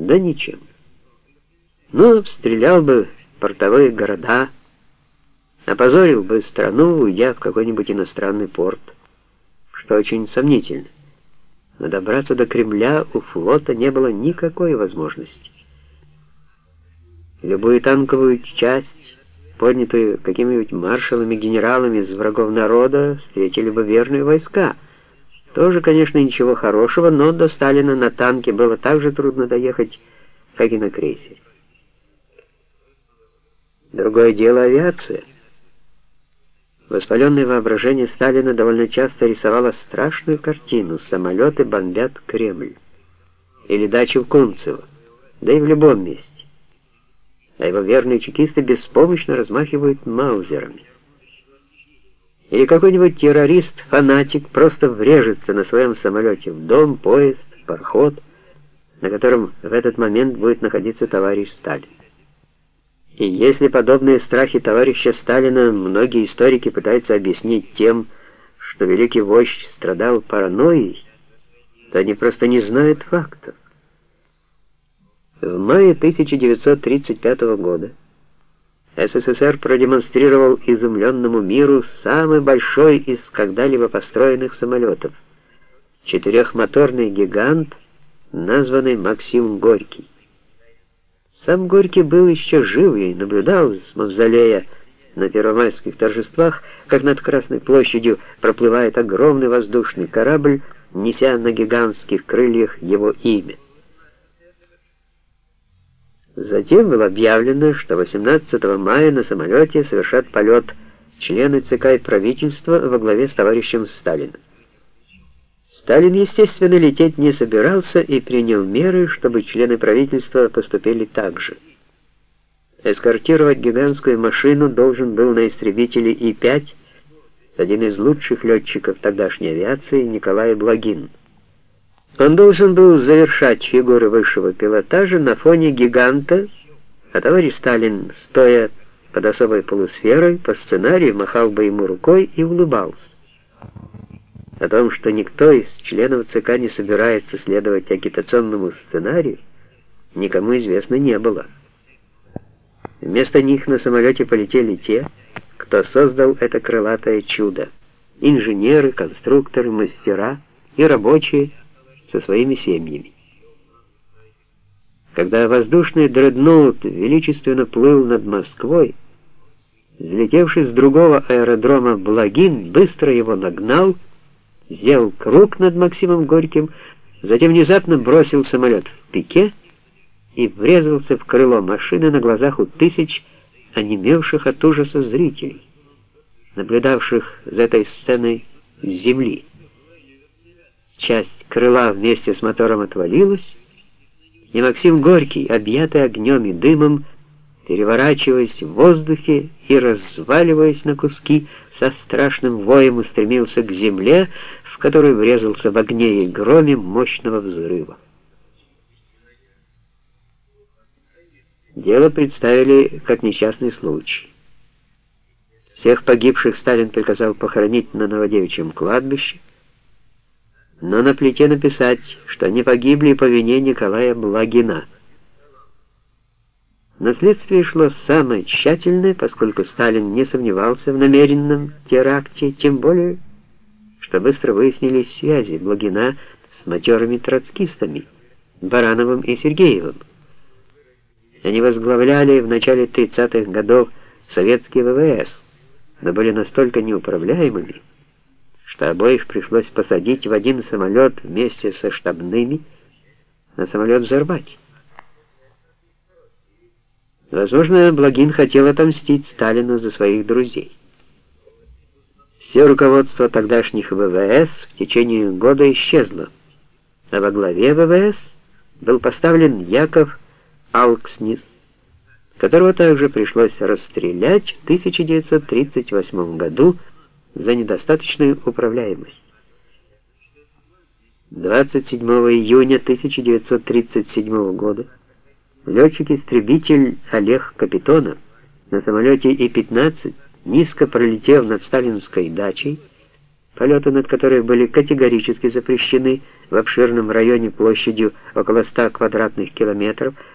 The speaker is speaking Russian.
Да ничем. Ну, обстрелял бы портовые города, опозорил бы страну, уйдя в какой-нибудь иностранный порт, что очень сомнительно. Но добраться до Кремля у флота не было никакой возможности. Любую танковую часть, поднятую какими-нибудь маршалами, генералами из врагов народа, встретили бы верные войска. Тоже, конечно, ничего хорошего, но до Сталина на танке было так же трудно доехать, как и на крейсере. Другое дело авиация. Воспаленное воображение Сталина довольно часто рисовало страшную картину. Самолеты бомбят Кремль. Или дачу в Кунцево. Да и в любом месте. А его верные чекисты беспомощно размахивают маузерами. Или какой-нибудь террорист-фанатик просто врежется на своем самолете в дом, поезд, пароход, на котором в этот момент будет находиться товарищ Сталин. И если подобные страхи товарища Сталина многие историки пытаются объяснить тем, что великий вождь страдал паранойей, то они просто не знают фактов. В мае 1935 года СССР продемонстрировал изумленному миру самый большой из когда-либо построенных самолетов — четырехмоторный гигант, названный Максим Горький. Сам Горький был еще жив и наблюдал с мавзолея на первомайских торжествах, как над Красной площадью проплывает огромный воздушный корабль, неся на гигантских крыльях его имя. Затем было объявлено, что 18 мая на самолете совершат полет члены ЦК и правительства во главе с товарищем Сталиным. Сталин, естественно, лететь не собирался и принял меры, чтобы члены правительства поступили так же. Эскортировать гигантскую машину должен был на истребителе И-5 один из лучших летчиков тогдашней авиации Николай Благин. Он должен был завершать фигуры высшего пилотажа на фоне гиганта, а товарищ Сталин, стоя под особой полусферой, по сценарию махал бы ему рукой и улыбался. О том, что никто из членов ЦК не собирается следовать агитационному сценарию, никому известно не было. Вместо них на самолете полетели те, кто создал это крылатое чудо. Инженеры, конструкторы, мастера и рабочие со своими семьями. Когда воздушный дредноут величественно плыл над Москвой, взлетевший с другого аэродрома Благин быстро его нагнал сделал круг над Максимом Горьким, затем внезапно бросил самолет в пике и врезался в крыло машины на глазах у тысяч онемевших от ужаса зрителей, наблюдавших за этой сценой с земли. Часть крыла вместе с мотором отвалилась, и Максим Горький, объятый огнем и дымом, переворачиваясь в воздухе и разваливаясь на куски, со страшным воем устремился к земле, в которую врезался в огне и громе мощного взрыва. Дело представили как несчастный случай. Всех погибших Сталин приказал похоронить на Новодевичьем кладбище, но на плите написать, что они погибли по вине Николая Благина — но следствие шло самое тщательное, поскольку Сталин не сомневался в намеренном теракте, тем более, что быстро выяснились связи Благина с матерыми троцкистами, Барановым и Сергеевым. Они возглавляли в начале 30-х годов советские ВВС, но были настолько неуправляемыми, что обоих пришлось посадить в один самолет вместе со штабными, на самолет взорвать. Возможно, Благин хотел отомстить Сталину за своих друзей. Все руководство тогдашних ВВС в течение года исчезло, а во главе ВВС был поставлен Яков Алкснис, которого также пришлось расстрелять в 1938 году за недостаточную управляемость. 27 июня 1937 года Летчик-истребитель Олег Капитонов на самолете И-15, низко пролетев над сталинской дачей, полеты над которой были категорически запрещены в обширном районе площадью около 100 квадратных километров,